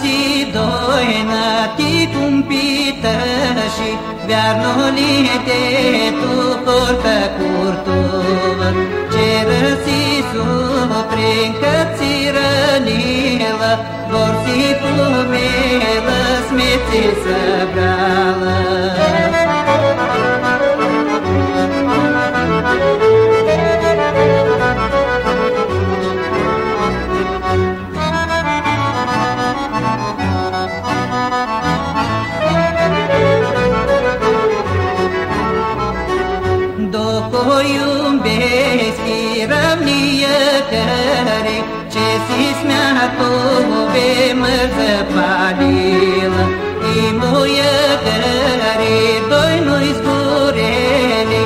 si doina ti cumpită și viarnolie te tu portă. Ce răsi sub prin cății rănilă, vor fi. Smeții să brală care ce si smea tu be mărță padilă i moje care doi noi zgureli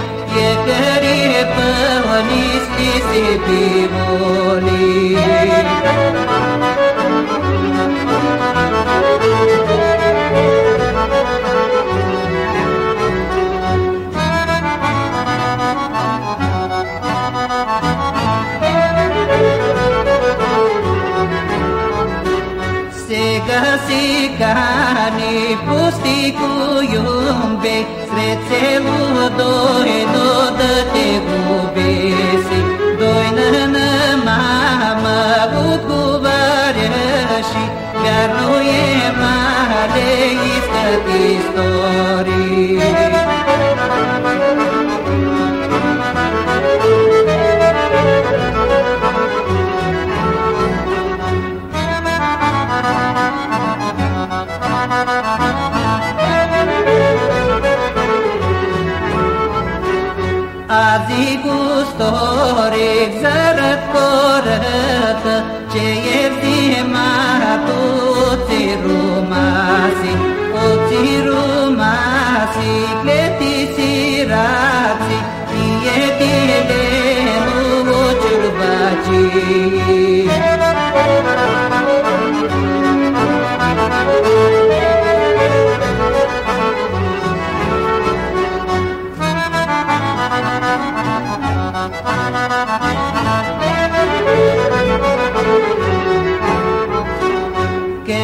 e care păvăni si pivoli Sigani pusti ku yumbe Sretse lu doi no da te gubesi Doi na na mama u kuvareshi Garno ye male iskat istori Azi عزی گوست یک زرد کارت چه یردی ما تو تی رو ماسی او تی رو ماسی کلتی تی راتی یه تی دینو چرباچی